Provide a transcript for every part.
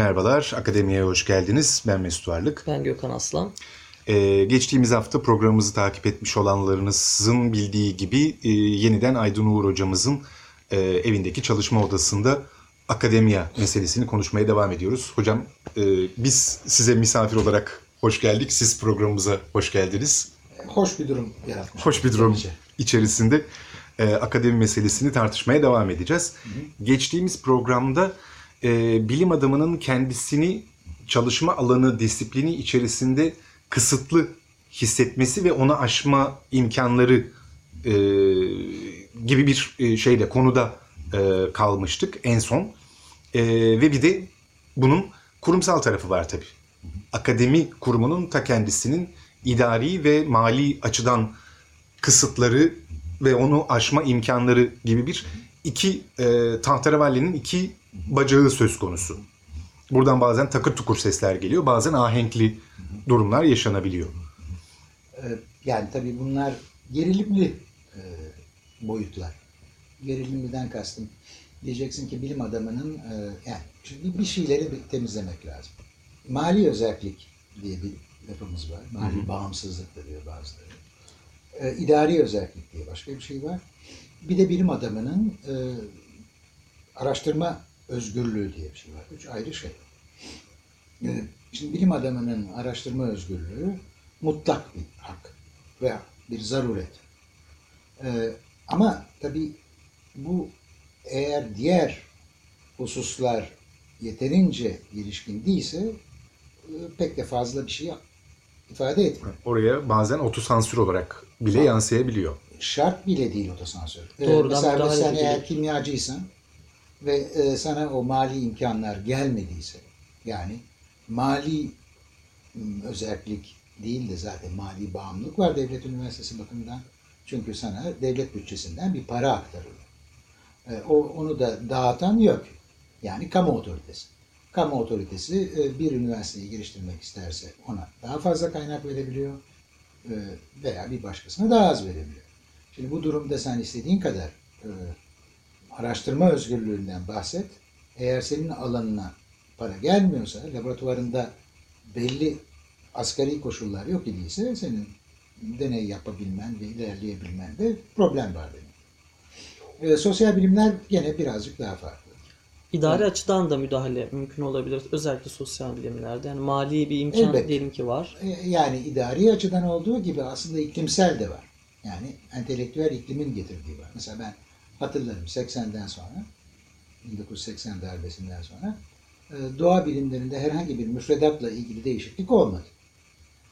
Merhabalar, Akademiye hoş geldiniz. Ben Mesut Varlık. Ben Gökhan Aslan. Ee, geçtiğimiz hafta programımızı takip etmiş olanlarınızın bildiği gibi e, yeniden Aydın Uğur hocamızın e, evindeki çalışma odasında akademiya meselesini konuşmaya devam ediyoruz. Hocam e, biz size misafir olarak hoş geldik. Siz programımıza hoş geldiniz. Hoş bir durum yaratmış. Hoş bir durum içerisinde e, akademi meselesini tartışmaya devam edeceğiz. Geçtiğimiz programda e, bilim adamının kendisini çalışma alanı, disiplini içerisinde kısıtlı hissetmesi ve onu aşma imkanları e, gibi bir e, şeyle konuda e, kalmıştık en son. E, ve bir de bunun kurumsal tarafı var tabii. Akademi kurumunun ta kendisinin idari ve mali açıdan kısıtları ve onu aşma imkanları gibi bir iki e, tahterevallenin iki bacağı söz konusu. Buradan bazen takır tukur sesler geliyor, bazen ahenkli durumlar yaşanabiliyor. Ee, Yani tabii bunlar gerilimli e, boyutlar. Gerilimliden kastım. Diyeceksin ki bilim adamının e, yani şimdi bir şeyleri bir temizlemek lazım. Mali özellik diye bir lafımız var. Mali bağımsızlık da diyor bazıları. E, idari özellik diye başka bir şey var. Bir de bilim adamının araştırma özgürlüğü diye bir şey var. Üç ayrı şey. Şimdi bilim adamının araştırma özgürlüğü mutlak bir hak veya bir zaruret. Ee, ama tabii bu eğer diğer hususlar yeterince gelişkin değilse e, pek de fazla bir şey ifade etmiyor. Oraya bazen otosansür olarak bile yansıyabiliyor. Şart bile değil otosansör. Ee, Doğrudan mesela müdahale sen eğer kimyacıysan ve e, sana o mali imkanlar gelmediyse yani mali özellik değil de zaten mali bağımlılık var devlet üniversitesi bakımından. Çünkü sana devlet bütçesinden bir para aktarılıyor. E, o, onu da dağıtan yok. Yani kamu otoritesi. Kamu otoritesi e, bir üniversiteyi geliştirmek isterse ona daha fazla kaynak verebiliyor veya bir başkasına daha az verebiliyor. Şimdi bu durumda sen istediğin kadar araştırma özgürlüğünden bahset. Eğer senin alanına para gelmiyorsa, laboratuvarında belli asgari koşullar yok idiyse senin deney yapabilmen ve ilerleyebilmen de problem var benim. E, sosyal bilimler gene birazcık daha farklı. İdari açıdan da müdahale mümkün olabilir. Özellikle sosyal bilimlerde. Yani mali bir imkan Elbette. diyelim ki var. E, Yani idari açıdan olduğu gibi aslında iklimsel de var. Yani entelektüel iklimin getirdiği var. Mesela ben hatırlarım 80'den sonra, 1980 darbesinden sonra e, doğa bilimlerinde herhangi bir müfredatla ilgili değişiklik olmadı.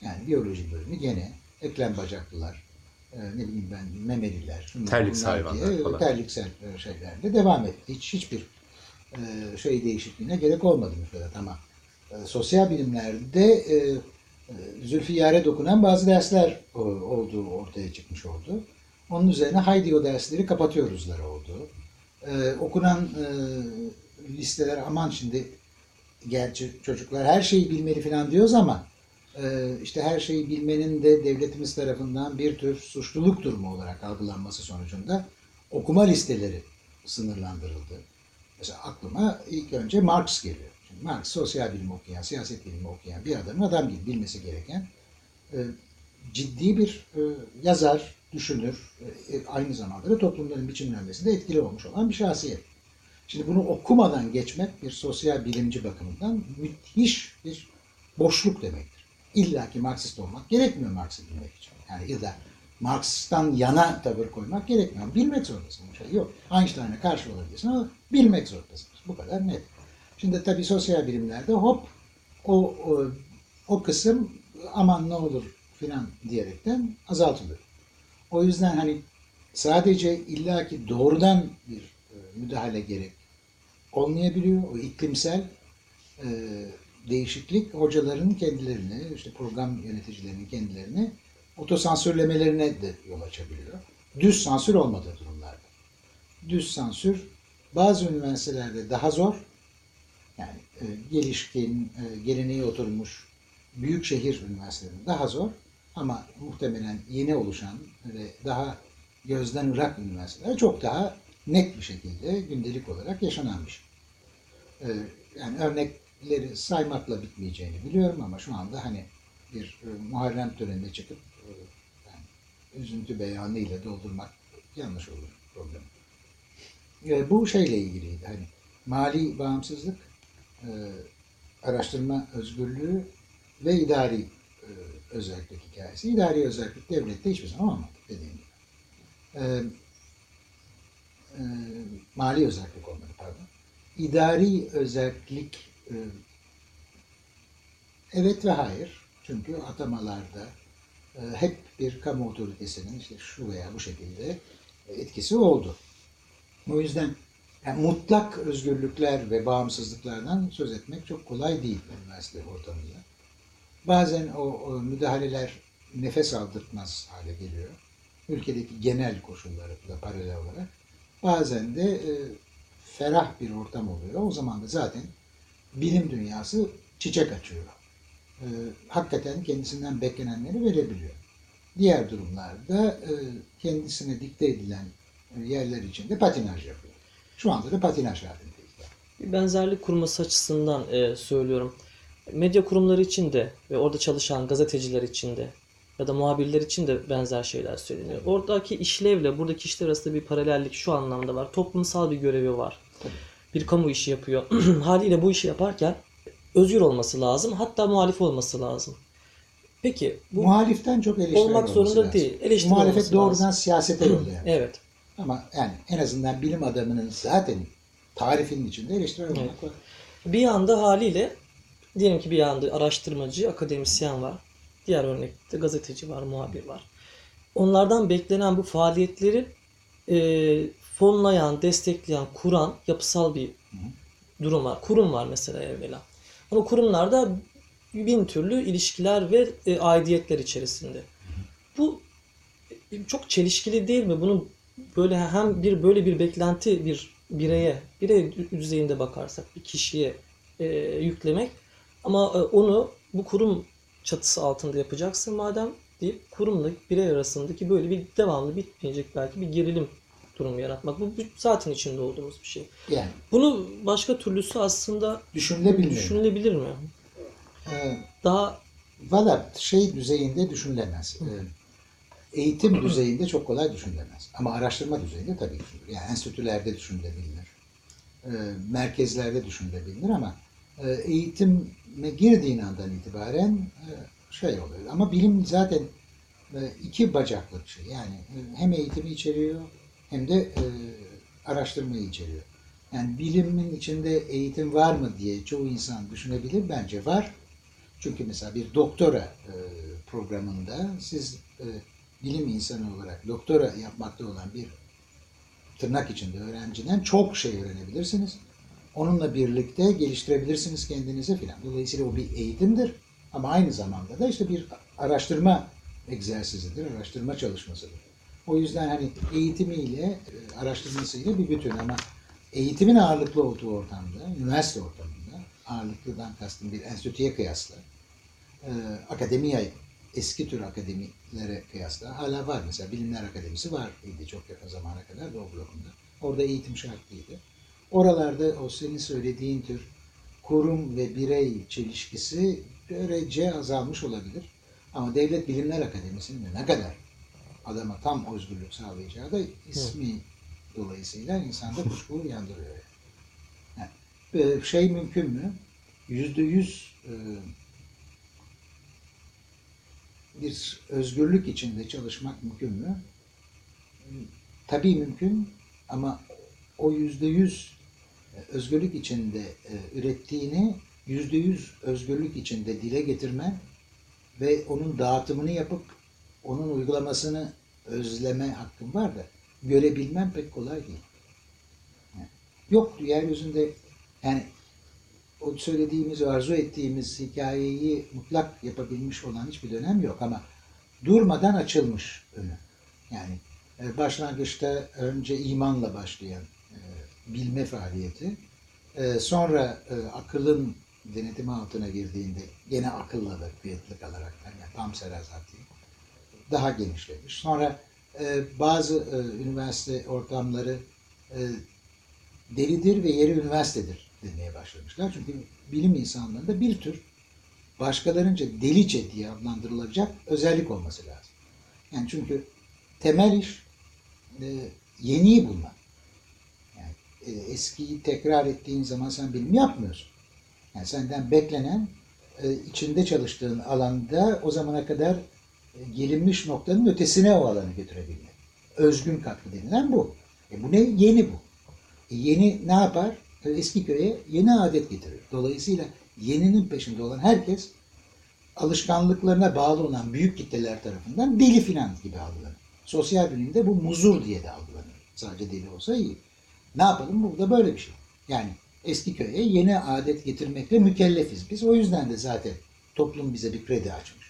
Yani biyoloji bölümü gene eklem bacaklılar, e, ne bileyim ben memeliler, bunlar hayvanlar diye falan. terliksel e, şeylerle devam etti. Hiç hiçbir şey değişikliğine gerek olmadı müfredat ama sosyal bilimlerde Zülfiyar'e dokunan bazı dersler olduğu ortaya çıkmış oldu. Onun üzerine haydi o dersleri kapatıyoruzlar oldu. E, okunan e, listeler aman şimdi gerçi çocuklar her şeyi bilmeli falan diyoruz ama e, işte her şeyi bilmenin de devletimiz tarafından bir tür suçluluk durumu olarak algılanması sonucunda okuma listeleri sınırlandırıldı. Mesela aklıma ilk önce Marx geliyor. Şimdi Marx sosyal bilim okuyan, siyaset bilimi okuyan bir adamın adam gibi bilmesi gereken e, ciddi bir e, yazar, düşünür, e, aynı zamanda da toplumların biçimlenmesinde etkili olmuş olan bir şahsiyet. Şimdi bunu okumadan geçmek bir sosyal bilimci bakımından müthiş bir boşluk demektir. İlla ki Marksist olmak gerekmiyor Marx'ı bilmek için. Yani ya da Marx'tan yana tavır koymak gerekmiyor. Bilmek zorundasın. Bir şey yok. Einstein'a karşı olabilirsin ama bilmek zorundasın. Bu kadar net. Şimdi tabii sosyal bilimlerde hop o, o, o kısım aman ne olur filan diyerekten azaltılıyor. O yüzden hani sadece illaki doğrudan bir e, müdahale gerek olmayabiliyor. O iklimsel e, değişiklik hocaların kendilerini, işte program yöneticilerinin kendilerini otosansürlemelerine de yol açabiliyor. Düz sansür olmadığı durumlarda. Düz sansür bazı üniversitelerde daha zor. Yani e, gelişkin, e, geleneği oturmuş büyük şehir üniversitelerinde daha zor. Ama muhtemelen yeni oluşan ve daha gözden ırak üniversiteler çok daha net bir şekilde gündelik olarak yaşanan. Ee, yani örnekleri saymakla bitmeyeceğini biliyorum ama şu anda hani bir e, Muharrem törenine çıkıp e, yani üzüntü beyanı ile doldurmak yanlış olur problem. E, bu şeyle ilgiliydi hani mali bağımsızlık, e, araştırma özgürlüğü ve idari e, özellik hikayesi. İdari özellik devlette hiçbir zaman olmadı dediğim gibi. E, e, mali özellik olmadı pardon. İdari özellik e, evet ve hayır. Çünkü atamalarda e, hep bir kamu otoritesinin işte şu veya bu şekilde etkisi oldu. O yüzden yani mutlak özgürlükler ve bağımsızlıklardan söz etmek çok kolay değil üniversite ortamında. Bazen o, o müdahaleler nefes aldırtmaz hale geliyor. Ülkedeki genel koşulları da paralel olarak. Bazen de e, ferah bir ortam oluyor. O zaman da zaten bilim dünyası çiçek açıyor. E, hakikaten kendisinden beklenenleri verebiliyor. Diğer durumlarda e, kendisine dikte edilen yerler içinde patinaj yapıyor. Şu anda da patinaj halindeyiz. Bir benzerlik kurması açısından e, söylüyorum. Medya kurumları için de ve orada çalışan gazeteciler için de ya da muhabirler için de benzer şeyler söyleniyor. Oradaki işlevle buradaki işler arasında bir paralellik şu anlamda var. Toplumsal bir görevi var. Bir kamu işi yapıyor. Haliyle bu işi yaparken özgür olması lazım. Hatta muhalif olması lazım. Peki bu Muhaliften çok eleştirel olmak zorunda lazım. değil. Eleştiri Muhalefet doğrudan lazım. siyasete yolluyor. Evet. Ama yani en azından bilim adamının zaten tarifinin içinde eleştirel olmak var. Bir yanda haliyle diyelim ki bir yanda araştırmacı, akademisyen var. Diğer örnekte gazeteci var, muhabir var. Onlardan beklenen bu faaliyetleri e, fonlayan, destekleyen, kuran yapısal bir durum var. Kurum var mesela evvela. Ama kurumlarda bin türlü ilişkiler ve e, aidiyetler içerisinde. Bu e, çok çelişkili değil mi? Bunu böyle hem bir böyle bir beklenti bir bireye, birey düzeyinde bakarsak bir kişiye e, yüklemek ama e, onu bu kurum çatısı altında yapacaksın madem deyip kurumla birey arasındaki böyle bir devamlı bitmeyecek belki bir gerilim durumu yaratmak. Bu zaten içinde olduğumuz bir şey. Yani Bunu başka türlüsü aslında düşünülebilir mi? düşünülebilir mi? Ee, Daha Valla şey düzeyinde düşünülemez. Ee, eğitim düzeyinde çok kolay düşünülemez. Ama araştırma düzeyinde tabii düşünülür. Yani enstitülerde düşünülebilir. Ee, merkezlerde düşünülebilir ama e, eğitime girdiğin andan itibaren e, şey oluyor. Ama bilim zaten e, iki bacaklı bir şey. Yani e, hem eğitimi içeriyor hem de araştırmayı içeriyor. Yani bilimin içinde eğitim var mı diye çoğu insan düşünebilir. Bence var. Çünkü mesela bir doktora programında siz bilim insanı olarak doktora yapmakta olan bir tırnak içinde öğrenciden çok şey öğrenebilirsiniz. Onunla birlikte geliştirebilirsiniz kendinizi filan. Dolayısıyla o bir eğitimdir. Ama aynı zamanda da işte bir araştırma egzersizidir, araştırma çalışmasıdır. O yüzden hani eğitimiyle, e, araştırmasıyla bir bütün ama eğitimin ağırlıklı olduğu ortamda, üniversite ortamında, ağırlıklıdan kastım bir enstitüye kıyasla, e, akademiye, eski tür akademilere kıyasla hala var. Mesela Bilimler Akademisi var idi çok yakın zamana kadar Doğu blokunda. Orada eğitim şartlıydı. Oralarda o senin söylediğin tür kurum ve birey çelişkisi görece azalmış olabilir. Ama Devlet Bilimler Akademisi'nin de ne kadar adama tam özgürlük sağlayacağı da ismi dolayısıyla insanda kuşku uyandırıyor. Yani, şey mümkün mü? Yüzde yüz e, bir özgürlük içinde çalışmak mümkün mü? Tabii mümkün ama o yüzde yüz özgürlük içinde e, ürettiğini yüzde yüz özgürlük içinde dile getirmen ve onun dağıtımını yapıp onun uygulamasını özleme hakkın var da görebilmem pek kolay değil. Yoktu yeryüzünde yani o söylediğimiz, arzu ettiğimiz hikayeyi mutlak yapabilmiş olan hiçbir dönem yok ama durmadan açılmış önü. Yani e, başlangıçta önce imanla başlayan bilme faaliyeti, e, sonra e, akılın denetimi altına girdiğinde gene akılla da kıyıtlı kalarak yani tam serazati daha genişlemiş. Sonra e, bazı e, üniversite ortamları e, delidir ve yeri üniversitedir demeye başlamışlar. Çünkü bilim insanlarında bir tür başkalarınca delice diye adlandırılacak özellik olması lazım. Yani çünkü temel iş e, yeniyi bulmak. E, eskiyi tekrar ettiğin zaman sen bilim yapmıyorsun. Yani senden beklenen e, içinde çalıştığın alanda o zamana kadar e, gelinmiş noktanın ötesine o alanı götürebilmek. Özgün katkı denilen bu. E bu ne? Yeni bu. E yeni ne yapar? Eski köye yeni adet getirir. Dolayısıyla yeninin peşinde olan herkes alışkanlıklarına bağlı olan büyük kitleler tarafından deli filan gibi algılanır. Sosyal bilimde bu muzur diye de algılanır. Sadece deli olsa iyi. Ne yapalım? Burada böyle bir şey. Yani eski köye yeni adet getirmekle mükellefiz biz. O yüzden de zaten toplum bize bir kredi açmış.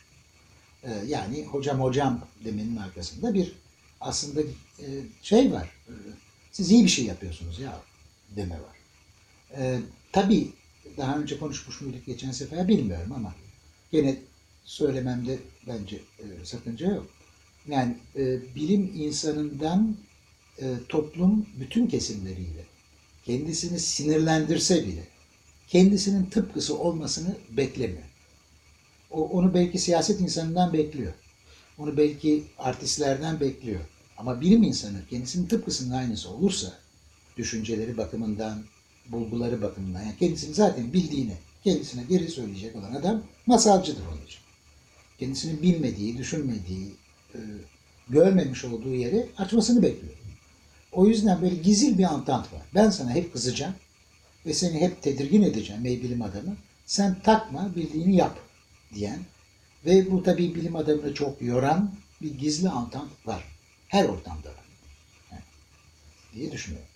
Ee, yani hocam hocam demenin arkasında bir aslında e, şey var. E, siz iyi bir şey yapıyorsunuz ya deme var. Ee, tabii daha önce konuşmuş muyduk geçen sefer bilmiyorum ama gene söylememde bence e, sakınca yok. Yani e, bilim insanından e, toplum bütün kesimleriyle kendisini sinirlendirse bile kendisinin tıpkısı olmasını beklemiyor. O, onu belki siyaset insanından bekliyor. Onu belki artistlerden bekliyor. Ama bilim insanı kendisinin tıpkısının aynısı olursa düşünceleri bakımından, bulguları bakımından yani kendisini zaten bildiğini kendisine geri söyleyecek olan adam masalcıdır için. Kendisini bilmediği, düşünmediği, e, görmemiş olduğu yeri açmasını bekliyor. O yüzden böyle gizil bir antant var. Ben sana hep kızacağım ve seni hep tedirgin edeceğim ey bilim adamı. Sen takma, bildiğini yap diyen ve bu tabii bilim adamını çok yoran bir gizli antant var. Her ortamda var. Yani, diye düşünüyorum.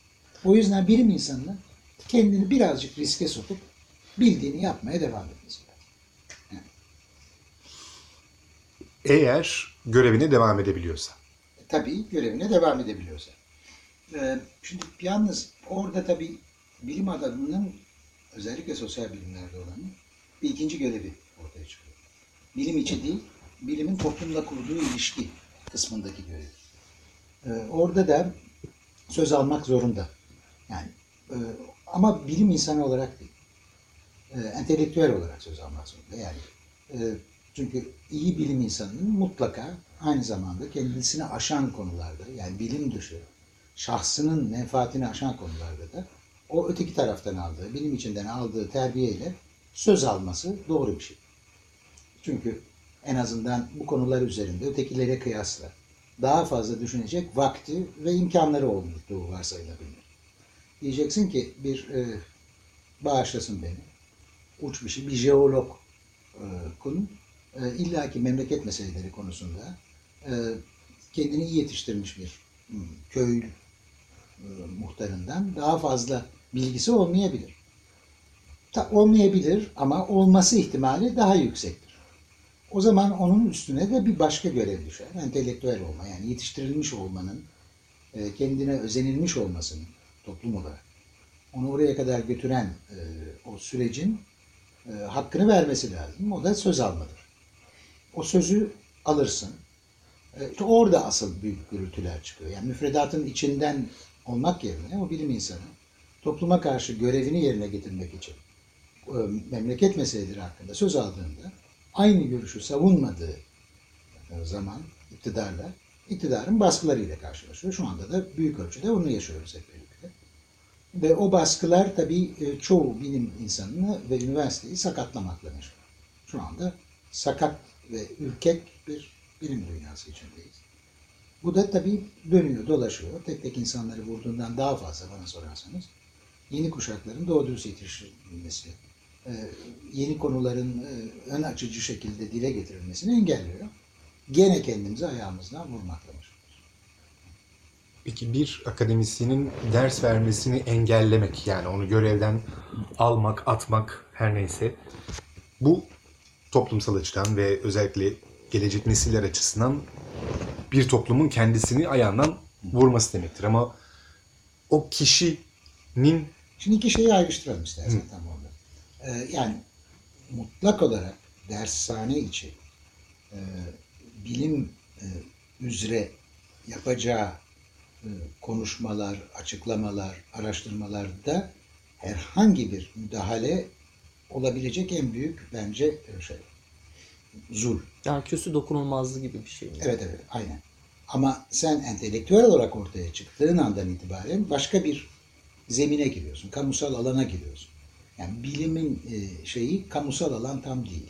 O yüzden bilim insanının kendini birazcık riske sokup bildiğini yapmaya devam etmesi lazım. Eğer görevine devam edebiliyorsa. Tabii görevine devam edebiliyorsa. Ee, şimdi yalnız orada tabii bilim adamının özellikle sosyal bilimlerde olanın bir ikinci görevi ortaya çıkıyor. Bilim içi değil, bilimin toplumla kurduğu ilişki kısmındaki görevi. Ee, orada da söz almak zorunda. Yani e, ama bilim insanı olarak değil. E, entelektüel olarak söz almak zorunda. Yani e, çünkü iyi bilim insanının mutlaka aynı zamanda kendisini aşan konularda yani bilim dışı şahsının menfaatini aşan konularda da o öteki taraftan aldığı, bilim içinden aldığı terbiyeyle söz alması doğru bir şey. Çünkü en azından bu konular üzerinde ötekilere kıyasla daha fazla düşünecek vakti ve imkanları olduğu varsayılabilir. Diyeceksin ki bir e, bağışlasın beni, uç bir şey, bir jeolog e, konu, e, illaki memleket meseleleri konusunda e, kendini iyi yetiştirmiş bir hmm, köy e, muhtarından daha fazla bilgisi olmayabilir. Ta, olmayabilir ama olması ihtimali daha yüksektir. O zaman onun üstüne de bir başka görev düşer. Entelektüel olma yani yetiştirilmiş olmanın, e, kendine özenilmiş olmasının toplum olarak onu oraya kadar götüren e, o sürecin e, hakkını vermesi lazım. O da söz almadır. O sözü alırsın. E, orada asıl büyük gürültüler çıkıyor. Yani müfredatın içinden olmak yerine o bilim insanı topluma karşı görevini yerine getirmek için e, memleket meseleleri hakkında söz aldığında aynı görüşü savunmadığı e, zaman iktidarla iktidarın baskılarıyla karşılaşıyor. Şu anda da büyük ölçüde onu yaşıyoruz hep birlikte. Ve o baskılar tabii e, çoğu bilim insanını ve üniversiteyi sakatlamakla meşgul. Şu anda sakat ve ürkek bir bilim dünyası içindeyiz. Bu da tabii dönüyor, dolaşıyor. Tek tek insanları vurduğundan daha fazla bana sorarsanız. Yeni kuşakların doğru dürüst yetiştirilmesi, e, yeni konuların e, ön açıcı şekilde dile getirilmesini engelliyor. Gene kendimizi ayağımızdan vurmakla. Peki bir akademisyenin ders vermesini engellemek yani onu görevden almak, atmak her neyse bu toplumsal açıdan ve özellikle gelecek nesiller açısından bir toplumun kendisini ayağından vurması demektir. Ama o kişinin Şimdi iki şeyi ayrıştıralım istersen tam orada. Ee, yani mutlak olarak dershane içi e, bilim e, üzere yapacağı e, konuşmalar, açıklamalar, araştırmalarda herhangi bir müdahale olabilecek en büyük bence şey zul. Yani küsü dokunulmazlığı gibi bir şey. mi? Evet evet aynen. Ama sen entelektüel olarak ortaya çıktığın andan itibaren başka bir zemine giriyorsun. Kamusal alana giriyorsun. Yani bilimin e, şeyi kamusal alan tam değil.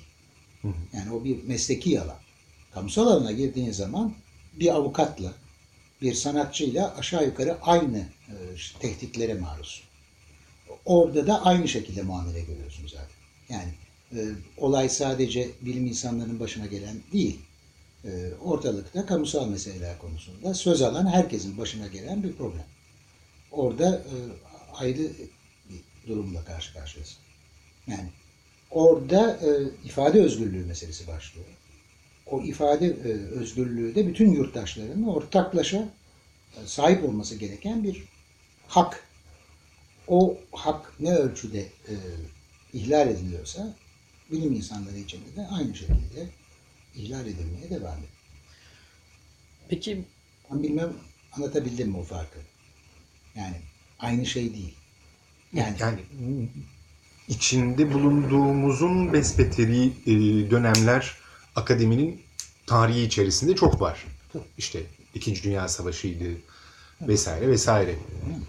Yani o bir mesleki alan. Kamusal alana girdiğin zaman bir avukatla, bir sanatçıyla aşağı yukarı aynı e, tehditlere maruz. Orada da aynı şekilde muamele görüyorsun zaten. Yani olay sadece bilim insanlarının başına gelen değil. E, ortalıkta kamusal meseleler konusunda söz alan herkesin başına gelen bir problem. Orada e, ayrı bir durumla karşı karşıyasın. Yani orada e, ifade özgürlüğü meselesi başlıyor. O ifade e, özgürlüğü de bütün yurttaşların ortaklaşa sahip olması gereken bir hak. O hak ne ölçüde ihlal ediliyorsa bilim insanları içinde de aynı şekilde ihlal edilmeye devam ediyor. Peki Ben bilmem anlatabildim mi o farkı? Yani aynı şey değil. Yani, yani içinde bulunduğumuzun besbeteri e, dönemler akademinin tarihi içerisinde çok var. İşte İkinci Dünya Savaşı'ydı vesaire vesaire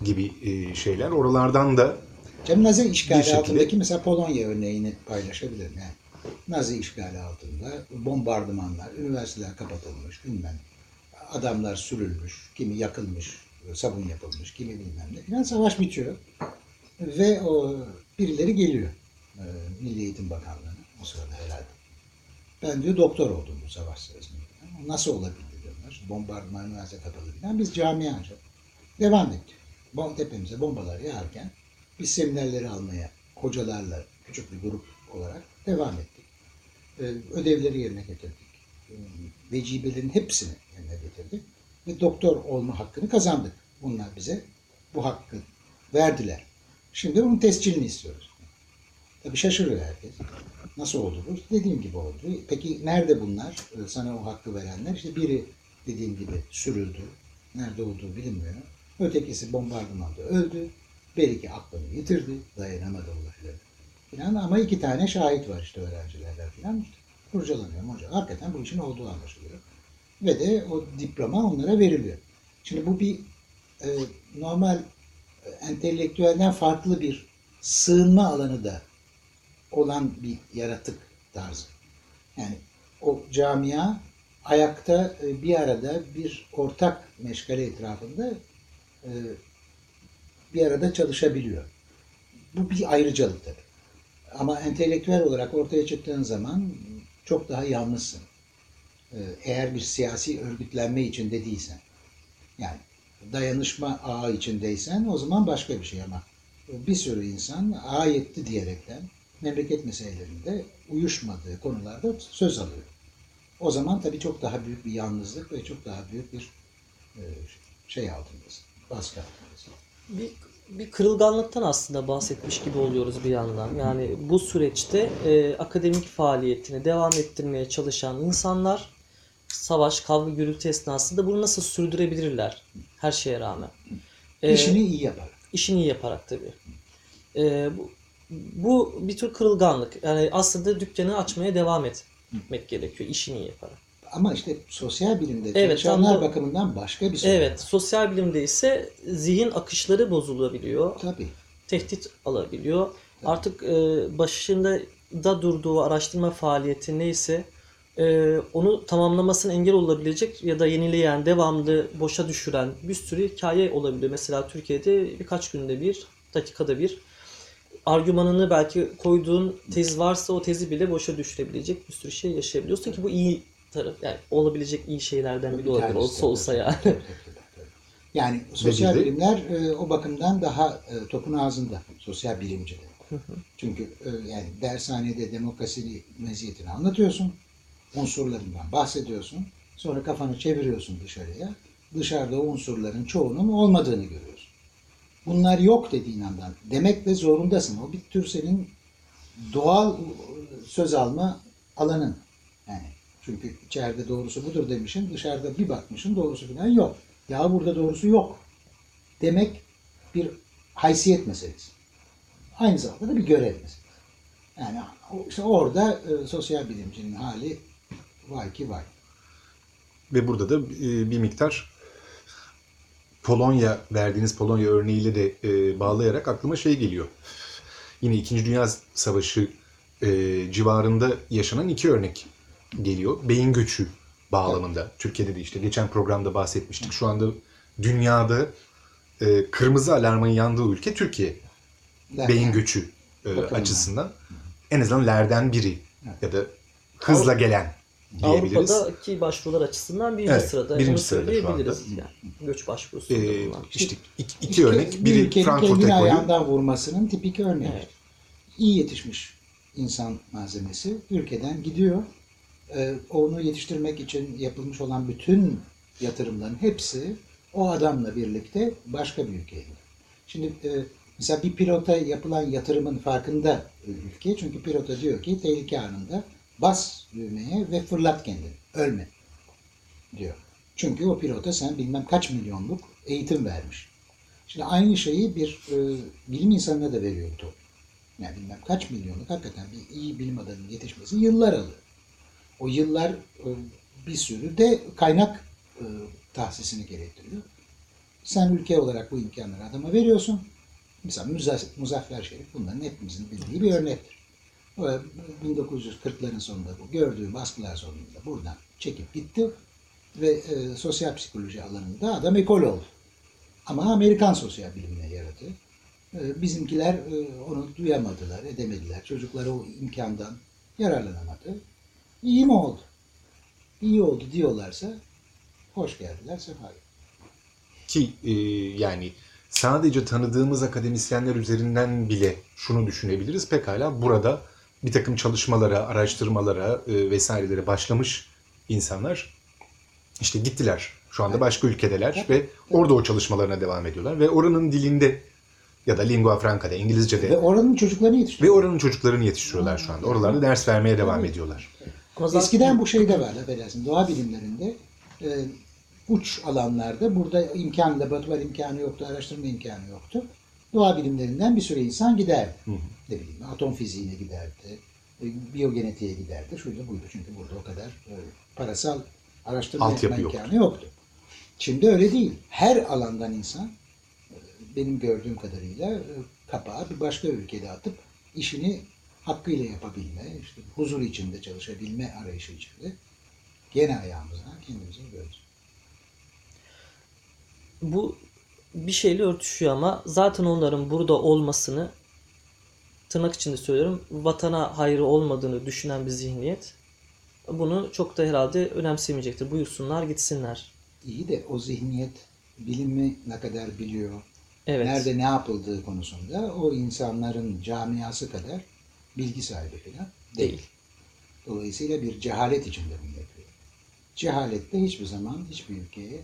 gibi e, şeyler. Oralardan da Cem Nazi işgali şekilde- altındaki mesela Polonya örneğini paylaşabilirim. Yani Nazi işgali altında bombardımanlar, üniversiteler kapatılmış, bilmem adamlar sürülmüş, kimi yakılmış, sabun yapılmış, kimi bilmem ne filan savaş bitiyor. Ve o birileri geliyor. Ee, Milli Eğitim Bakanlığı'na o sırada herhalde. Ben diyor doktor oldum bu savaş sırasında. Nasıl olabildi diyorlar. Bombardıman üniversite kapalı filan. Biz camiaca devam ettik. Bom, tepemize bombalar yağarken biz seminerleri almaya hocalarla küçük bir grup olarak devam ettik. Ee, ödevleri yerine getirdik. Ee, Vecibelerin hepsini yerine getirdik. Ve doktor olma hakkını kazandık. Bunlar bize bu hakkı verdiler. Şimdi bunun tescilini istiyoruz. Tabii şaşırıyor herkes. Nasıl oldu bu? Dediğim gibi oldu. Peki nerede bunlar? Ee, Sana o hakkı verenler. İşte biri dediğim gibi sürüldü. Nerede olduğu bilinmiyor. Ötekisi bombardımanda öldü. Belki aklını yitirdi. Dayanamadı olaylara. Falan. Ama iki tane şahit var işte öğrencilerden falan. İşte kurcalanıyor. Hoca. Hakikaten bu işin olduğu anlaşılıyor. Ve de o diploma onlara veriliyor. Şimdi bu bir e, normal e, entelektüelden farklı bir sığınma alanı da olan bir yaratık tarzı. Yani o camia ayakta e, bir arada bir ortak meşgale etrafında e, bir arada çalışabiliyor. Bu bir ayrıcalık tabii. Ama entelektüel olarak ortaya çıktığın zaman çok daha yalnızsın. E, Eğer bir siyasi örgütlenme içinde değilsen. Yani dayanışma ağı içindeysen o zaman başka bir şey ama bir sürü insan ayetti diyerekten memleket meselelerinde uyuşmadığı konularda söz alıyor. O zaman tabii çok daha büyük bir yalnızlık ve çok daha büyük bir e, şey altındasın, baskı altındasın. Bir, bir kırılganlıktan aslında bahsetmiş gibi oluyoruz bir yandan. Yani bu süreçte e, akademik faaliyetini devam ettirmeye çalışan insanlar savaş, kavga, gürültü esnasında bunu nasıl sürdürebilirler her şeye rağmen? E, İşini iyi yapar. işini iyi yaparak tabii. E, bu, bu bir tür kırılganlık. Yani aslında dükkanı açmaya devam etmek gerekiyor işini iyi yaparak. Ama işte sosyal bilimde Evet, çalışanlar tam bakımından başka bir sorun. Evet, sosyal bilimde ise zihin akışları bozulabiliyor. Tabii. tehdit alabiliyor. Artık e, başında da durduğu araştırma faaliyeti neyse e, onu tamamlamasına engel olabilecek ya da yenileyen, devamlı boşa düşüren bir sürü hikaye olabiliyor. Mesela Türkiye'de birkaç günde bir, dakikada bir argümanını belki koyduğun tez varsa o tezi bile boşa düşürebilecek bir sürü şey yaşayabiliyorsun ki bu iyi taraf yani olabilecek iyi şeylerden biri Bir olabilir olsa tabii. olsa yani. Tabii, tabii, tabii. Yani sosyal bilimler e, o bakımdan daha e, topun ağzında sosyal bilimciler. Çünkü e, yani dershanede demokrasi meziyetini anlatıyorsun. Unsurlarından bahsediyorsun. Sonra kafanı çeviriyorsun dışarıya. Dışarıda o unsurların çoğunun olmadığını görüyorsun. Bunlar yok dediğin andan demek de zorundasın. O bir tür senin doğal e, söz alma alanın. Yani çünkü içeride doğrusu budur demişsin, dışarıda bir bakmışsın doğrusu falan yok. Ya burada doğrusu yok demek bir haysiyet meselesi. Aynı zamanda da bir görev meselesi. Yani işte orada e, sosyal bilimcinin hali vay ki vay. Ve burada da e, bir miktar Polonya verdiğiniz Polonya örneğiyle de e, bağlayarak aklıma şey geliyor. Yine İkinci Dünya Savaşı e, civarında yaşanan iki örnek geliyor. Beyin göçü bağlamında. Türkiye'de de işte geçen programda bahsetmiştik. Şu anda dünyada e, kırmızı alarmın yandığı ülke Türkiye. Derken, Beyin göçü e, açısından. En azından lerden biri ya da hızla gelen diyebiliriz. Avrupa'daki başvurular açısından birinci Evet, sırada. birinci sırada şu anda. Yani, göç başvurusunda Ee, işte iki, iki İşte örnek. bir Biri ülkenin Frankfurt ekolü. ayağından vurmasının tipik örneği. Evet. İyi yetişmiş insan malzemesi ülkeden gidiyor. Ee, onu yetiştirmek için yapılmış olan bütün yatırımların hepsi o adamla birlikte başka bir ülkeye gidiyor. Şimdi e, mesela bir pilota yapılan yatırımın farkında ülke. Çünkü pilota diyor ki tehlike anında bas düğmeye ve fırlat kendini. Ölme diyor. Çünkü o pilota sen bilmem kaç milyonluk eğitim vermiş. Şimdi aynı şeyi bir e, bilim insanına da veriyor bu. Yani bilmem kaç milyonluk hakikaten bir iyi bilim adamının yetişmesi yıllar alır. O yıllar e, bir sürü de kaynak e, tahsisini gerektiriyor. Sen ülke olarak bu imkanları adama veriyorsun. Mesela Muzaffer Şerif bunların hepimizin bildiği bir örnektir. O 1940'ların sonunda bu gördüğü baskılar sonunda buradan çekip gitti ve e, sosyal psikoloji alanında adam ekol oldu. Ama Amerikan sosyal bilimine yaradı. E, bizimkiler e, onu duyamadılar, edemediler. Çocukları o imkandan yararlanamadı. İyi mi oldu? İyi oldu diyorlarsa hoş geldiler, sefa. Ki e, yani sadece tanıdığımız akademisyenler üzerinden bile şunu düşünebiliriz. Pekala burada bir takım çalışmalara, araştırmalara e, vesairelere başlamış insanlar işte gittiler. Şu anda başka ülkedeler ve orada o çalışmalarına devam ediyorlar. Ve oranın dilinde ya da lingua franca'da, İngilizce'de Ve oranın çocuklarını ve yetiştiriyor. oranın çocuklarını yetiştiriyorlar şu anda. Oralarda ders vermeye devam ediyorlar. Ama zaten- Eskiden bu şeyde var, affedersin, doğa bilimlerinde e, uç alanlarda burada imkan, laboratuvar imkanı yoktu, araştırma imkanı yoktu. Doğa bilimlerinden bir süre insan giderdi. Ne bileyim, atom fiziğine giderdi, e, biyogenetiğe giderdi, şuydu buydu. Çünkü burada o kadar e, parasal araştırma Altyapı yapma yoktu. imkanı yoktu. Şimdi öyle değil. Her alandan insan e, benim gördüğüm kadarıyla e, kapağı bir başka ülkede atıp işini hakkıyla yapabilme, işte huzur içinde çalışabilme arayışı içinde gene ayağımızdan kendimizi görüyoruz. bu bir şeyle örtüşüyor ama zaten onların burada olmasını tırnak içinde söylüyorum vatana hayrı olmadığını düşünen bir zihniyet bunu çok da herhalde önemsemeyecektir. Buyursunlar gitsinler. İyi de o zihniyet bilimi ne kadar biliyor, Evet. nerede ne yapıldığı konusunda o insanların camiası kadar bilgi sahibi falan değil. Dolayısıyla bir cehalet içinde bunu yapıyor. Cehalet de hiçbir zaman hiçbir ülkeye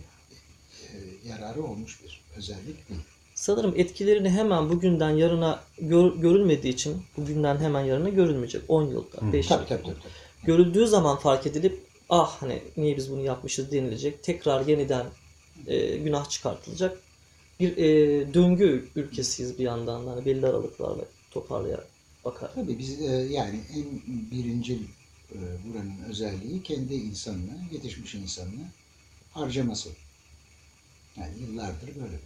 e, yararı olmuş bir özellik değil. Sanırım etkilerini hemen bugünden yarına gör- görülmediği için bugünden hemen yarına görülmeyecek. 10 yılda, 5 Tabii yılda. tabii tabii. tabii. Görüldüğü zaman fark edilip ah hani niye biz bunu yapmışız denilecek. Tekrar yeniden e, günah çıkartılacak. Bir e, döngü ülkesiyiz bir yandan. Hani belli aralıklarla toparlayarak bakar. Tabii biz e, yani en birincil e, buranın özelliği kendi insanını, yetişmiş insanını harcaması. Yani yıllardır böyle.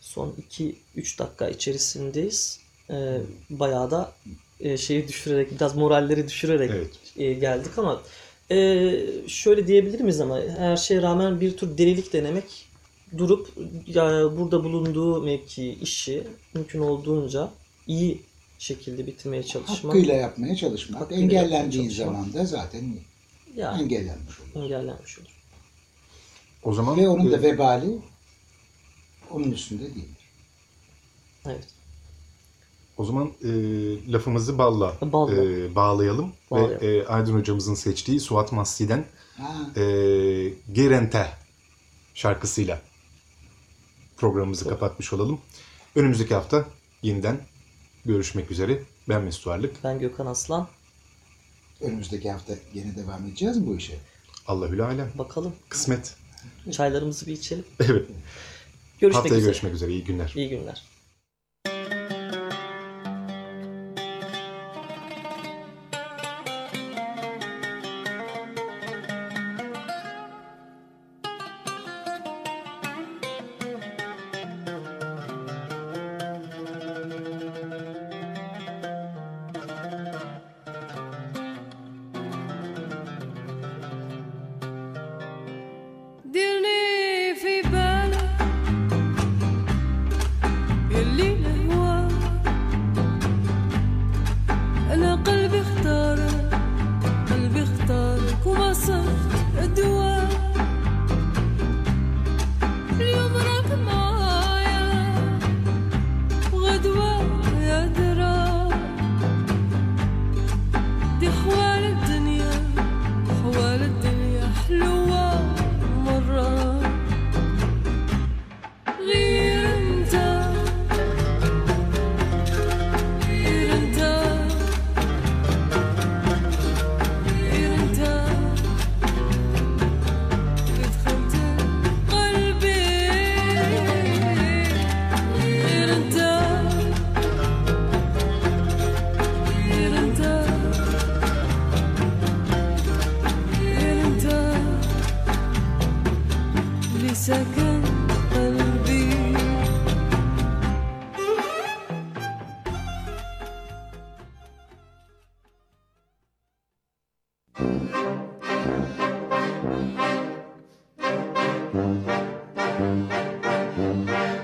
Son 2-3 dakika içerisindeyiz. E, bayağı da e, şeyi düşürerek, biraz moralleri düşürerek Evet. e, geldik ama e, şöyle diyebilir miyiz ama her şeye rağmen bir tür delilik denemek durup ya, burada bulunduğu mevki, işi mümkün olduğunca iyi şekilde bitirmeye çalışmak Hakkıyla yapmaya çalışmak. Hakkıyla yapmaya engellendiği çalışmak. zaman da zaten yani engellenmiş olur. engellenmiş olur. O zaman Ve onun da e, vebali onun üstünde değildir. Evet. o zaman e, lafımızı balla, Balla. e, bağlayalım Bağlayalım. ve e, Aydın hocamızın seçtiği Suat Massi'den Ha, e, Gerente şarkısıyla programımızı kapatmış olalım. Önümüzdeki hafta yeniden görüşmek üzere. Ben Mesut Varlık. Ben Gökhan Aslan. önümüzdeki hafta yine devam edeceğiz bu işe? Allahül alem. Bakalım. Kısmet. Çaylarımızı bir içelim. Evet. Görüşmek Haftaya üzere. görüşmek üzere. İyi günler. İyi günler.